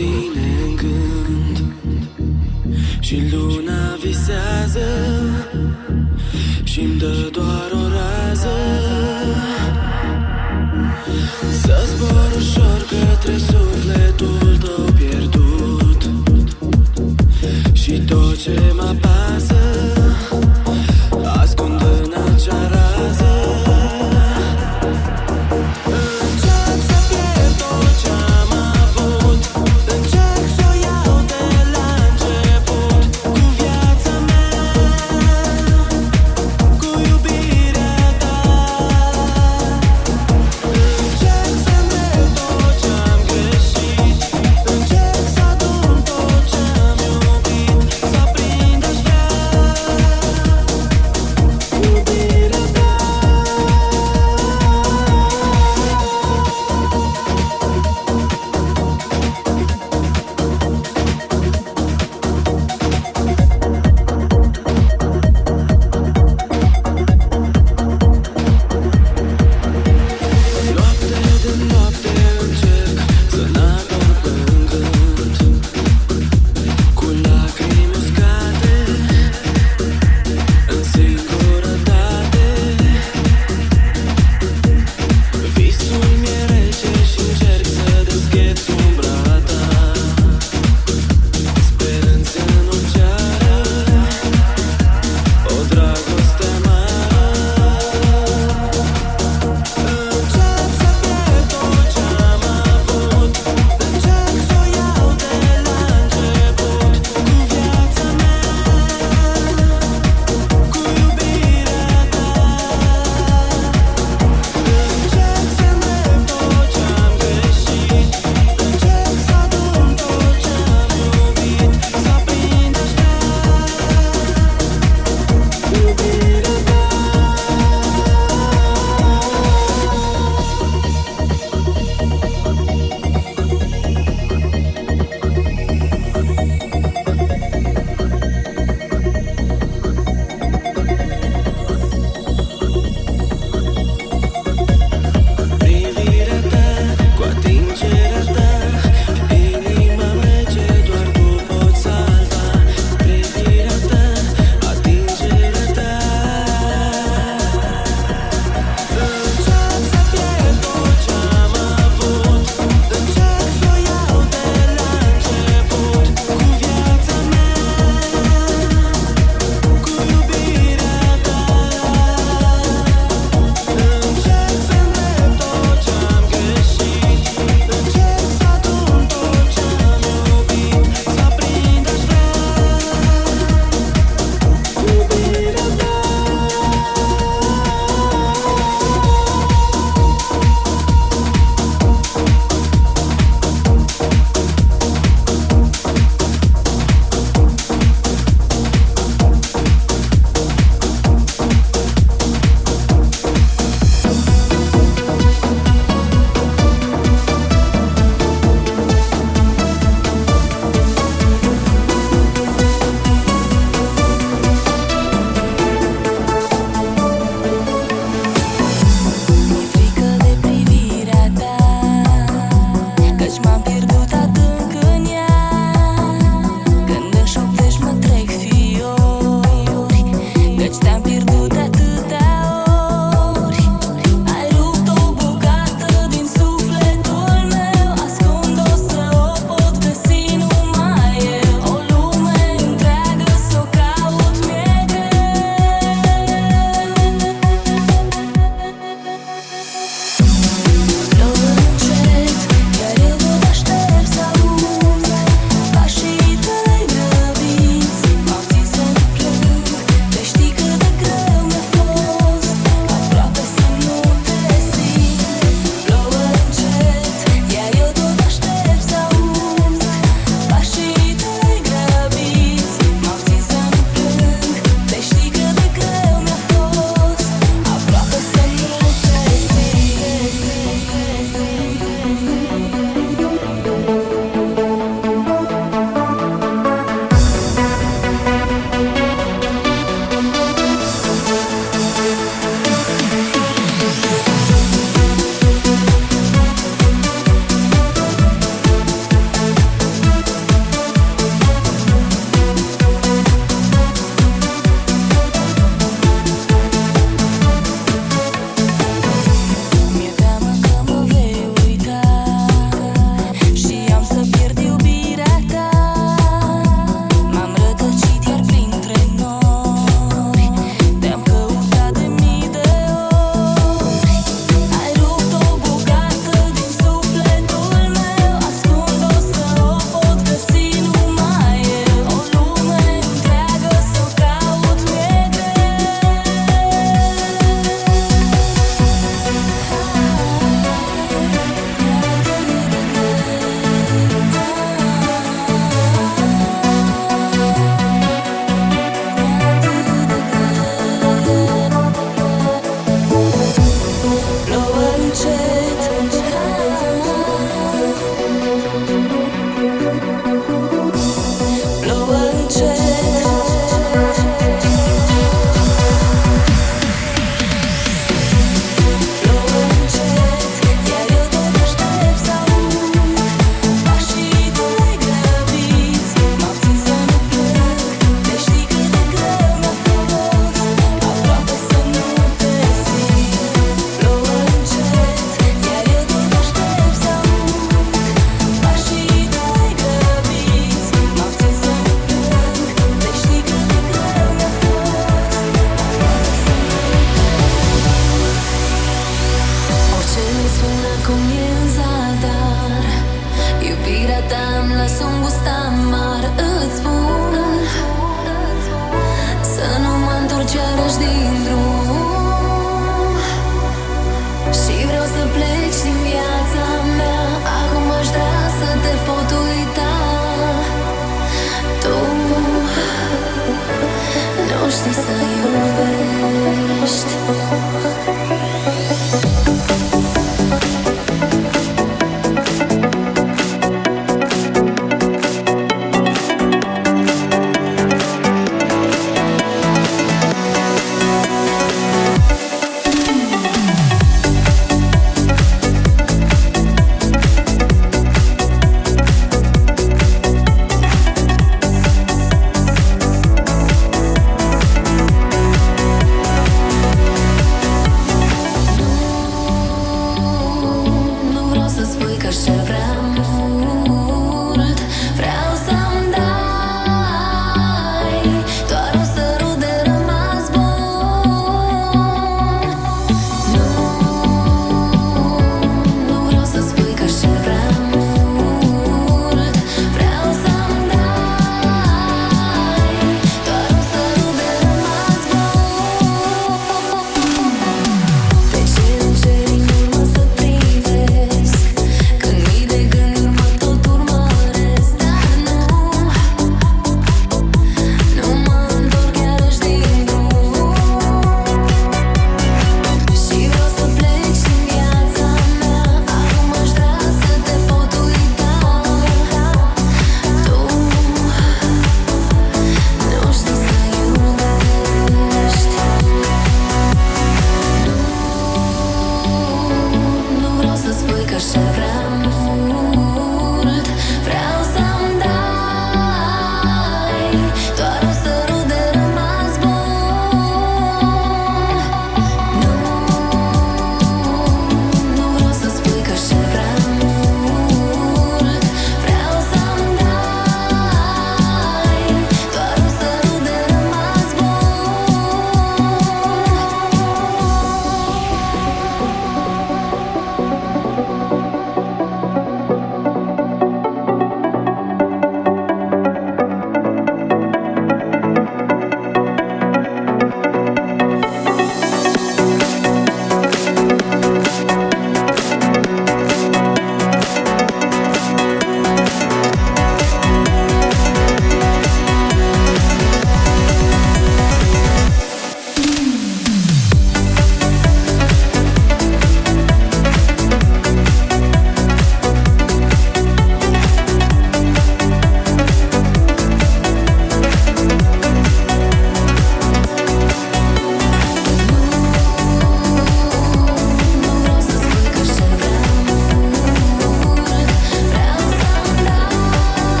tine în gând Și luna visează Și-mi dă doar o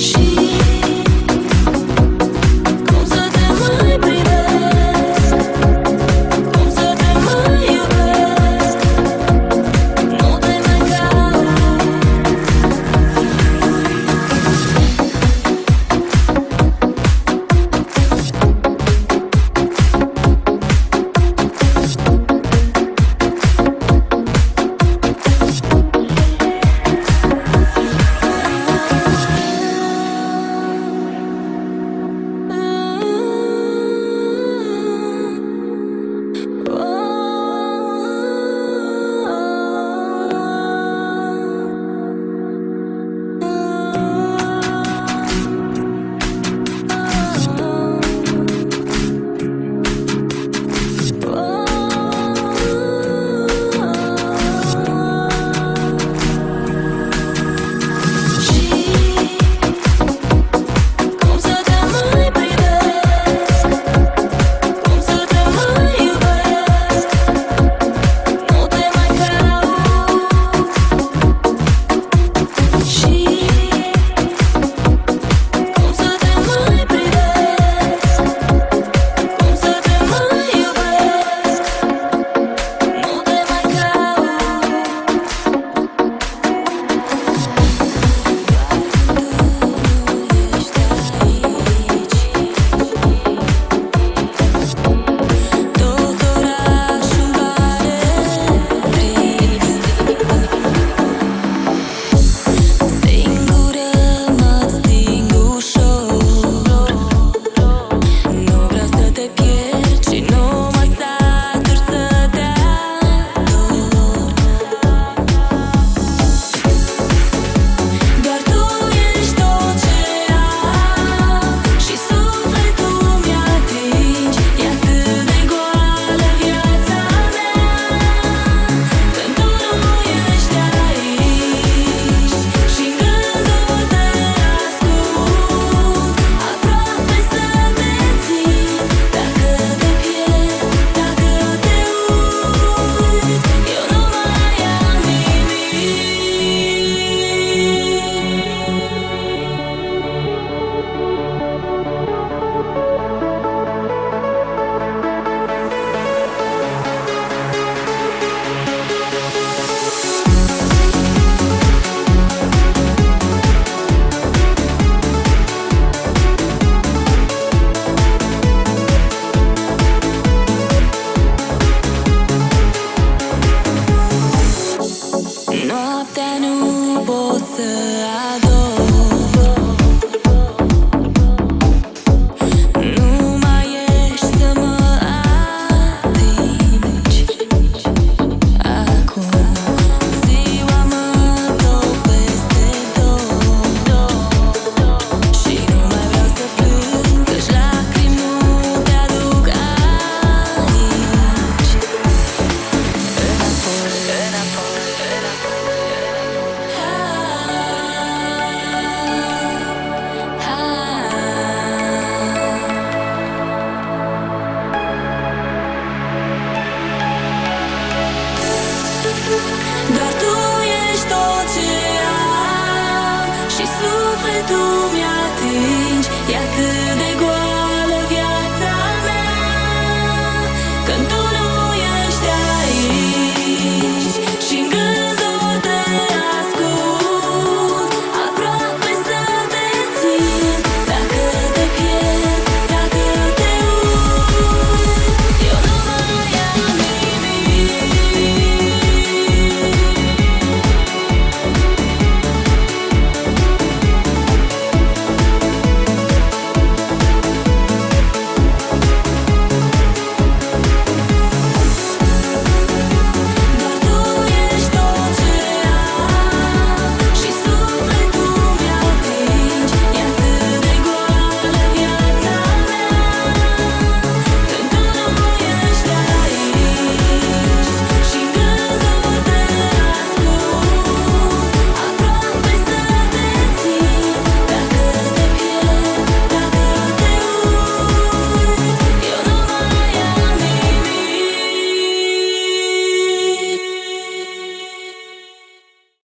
She entre tous